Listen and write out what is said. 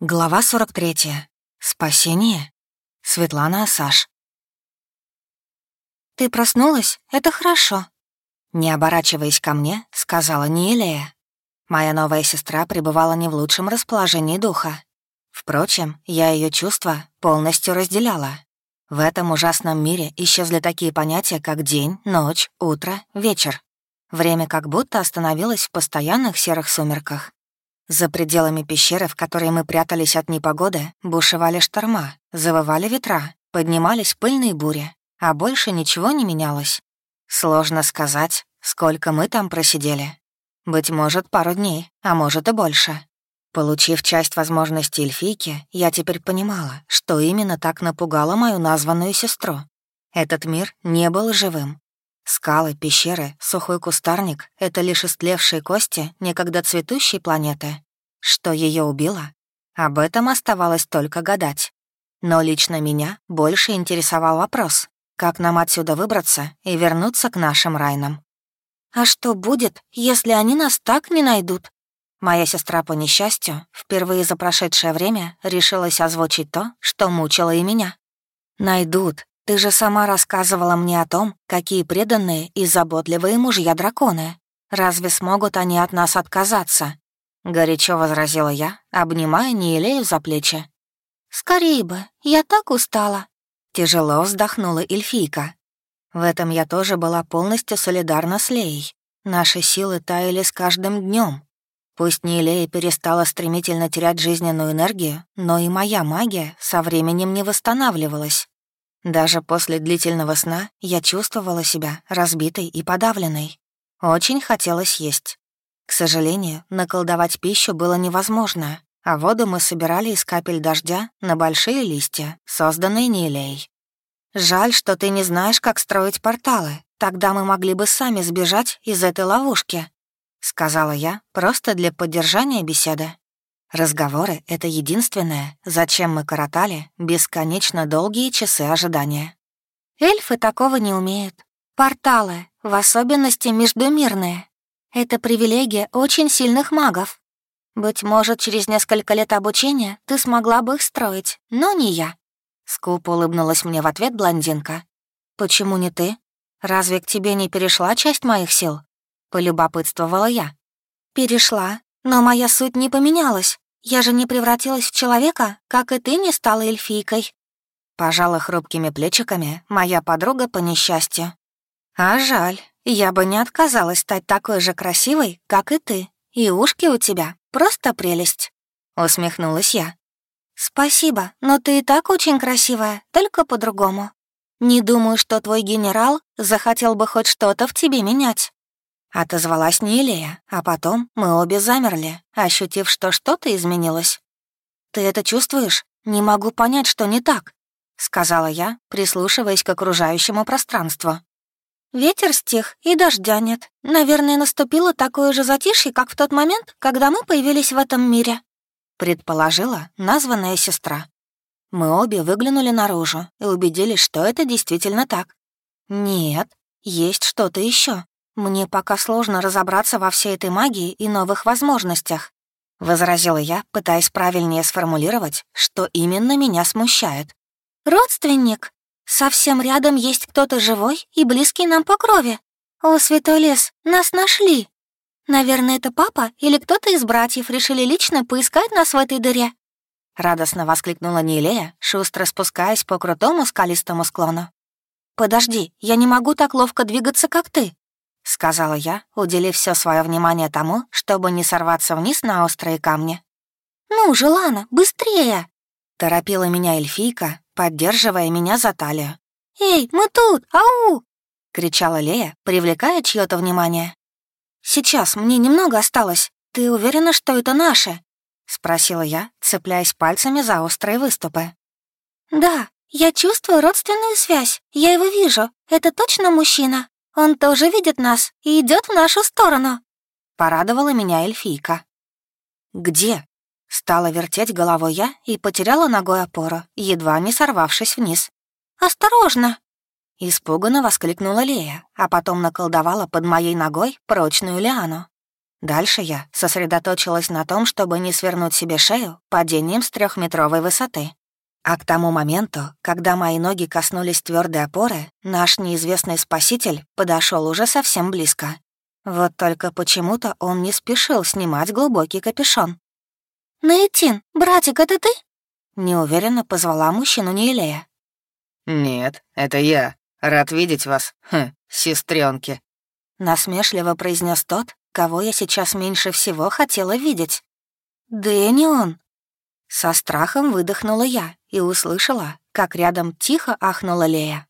Глава 43. Спасение. Светлана Асаш. «Ты проснулась? Это хорошо», — не оборачиваясь ко мне, сказала Ниелея. Моя новая сестра пребывала не в лучшем расположении духа. Впрочем, я ее чувства полностью разделяла. В этом ужасном мире исчезли такие понятия, как день, ночь, утро, вечер. Время как будто остановилось в постоянных серых сумерках. За пределами пещеры, в которой мы прятались от непогоды, бушевали шторма, завывали ветра, поднимались пыльные бури, а больше ничего не менялось. Сложно сказать, сколько мы там просидели. Быть может, пару дней, а может и больше. Получив часть возможностей эльфийки, я теперь понимала, что именно так напугало мою названную сестру. Этот мир не был живым. Скалы, пещеры, сухой кустарник — это лишь истлевшие кости некогда цветущей планеты. Что ее убило? Об этом оставалось только гадать. Но лично меня больше интересовал вопрос, как нам отсюда выбраться и вернуться к нашим райнам. «А что будет, если они нас так не найдут?» Моя сестра, по несчастью, впервые за прошедшее время решилась озвучить то, что мучило и меня. «Найдут. Ты же сама рассказывала мне о том, какие преданные и заботливые мужья-драконы. Разве смогут они от нас отказаться? Горячо возразила я, обнимая Ниелею за плечи. «Скорее бы, я так устала!» Тяжело вздохнула эльфийка. В этом я тоже была полностью солидарна с Леей. Наши силы таяли с каждым днем. Пусть Ниелея перестала стремительно терять жизненную энергию, но и моя магия со временем не восстанавливалась. Даже после длительного сна я чувствовала себя разбитой и подавленной. Очень хотелось есть. К сожалению, наколдовать пищу было невозможно, а воду мы собирали из капель дождя на большие листья, созданные Нилей. «Жаль, что ты не знаешь, как строить порталы. Тогда мы могли бы сами сбежать из этой ловушки», — сказала я, просто для поддержания беседы. Разговоры — это единственное, зачем мы коротали бесконечно долгие часы ожидания. Эльфы такого не умеют. Порталы, в особенности междумирные, это привилегия очень сильных магов. Быть может, через несколько лет обучения ты смогла бы их строить, но не я». Скупо улыбнулась мне в ответ блондинка. «Почему не ты? Разве к тебе не перешла часть моих сил?» Полюбопытствовала я. «Перешла, но моя суть не поменялась. Я же не превратилась в человека, как и ты не стала эльфийкой». Пожала хрупкими плечиками моя подруга по несчастью. «А жаль, я бы не отказалась стать такой же красивой, как и ты. И ушки у тебя просто прелесть», — усмехнулась я. «Спасибо, но ты и так очень красивая, только по-другому. Не думаю, что твой генерал захотел бы хоть что-то в тебе менять». Отозвалась Нилея, а потом мы обе замерли, ощутив, что что-то изменилось. «Ты это чувствуешь? Не могу понять, что не так», — сказала я, прислушиваясь к окружающему пространству. Ветер стих, и дождя нет. Наверное, наступило такое же затишье, как в тот момент, когда мы появились в этом мире», — предположила названная сестра. Мы обе выглянули наружу и убедились, что это действительно так. «Нет, есть что-то еще. Мне пока сложно разобраться во всей этой магии и новых возможностях», — возразила я, пытаясь правильнее сформулировать, что именно меня смущает. «Родственник», Совсем рядом есть кто-то живой и близкий нам по крови. О, святой лес, нас нашли. Наверное, это папа или кто-то из братьев решили лично поискать нас в этой дыре. Радостно воскликнула Нилея, шустро спускаясь по крутому скалистому склону. «Подожди, я не могу так ловко двигаться, как ты», — сказала я, уделив все свое внимание тому, чтобы не сорваться вниз на острые камни. «Ну же, Лана, быстрее!» — торопила меня эльфийка, поддерживая меня за талию. «Эй, мы тут! Ау!» — кричала Лея, привлекая чье то внимание. «Сейчас мне немного осталось. Ты уверена, что это наше?» — спросила я, цепляясь пальцами за острые выступы. «Да, я чувствую родственную связь. Я его вижу. Это точно мужчина. Он тоже видит нас и идет в нашу сторону», — порадовала меня эльфийка. «Где?» Стала вертеть головой я и потеряла ногой опору, едва не сорвавшись вниз. «Осторожно!» Испуганно воскликнула Лея, а потом наколдовала под моей ногой прочную лиану. Дальше я сосредоточилась на том, чтобы не свернуть себе шею падением с трехметровой высоты. А к тому моменту, когда мои ноги коснулись твердой опоры, наш неизвестный спаситель подошел уже совсем близко. Вот только почему-то он не спешил снимать глубокий капюшон. «Наитин, братик, это ты?» Неуверенно позвала мужчину Нейлея. «Нет, это я. Рад видеть вас, хм, сестренки. Насмешливо произнес тот, кого я сейчас меньше всего хотела видеть. «Дэнион!» Со страхом выдохнула я и услышала, как рядом тихо ахнула Лея.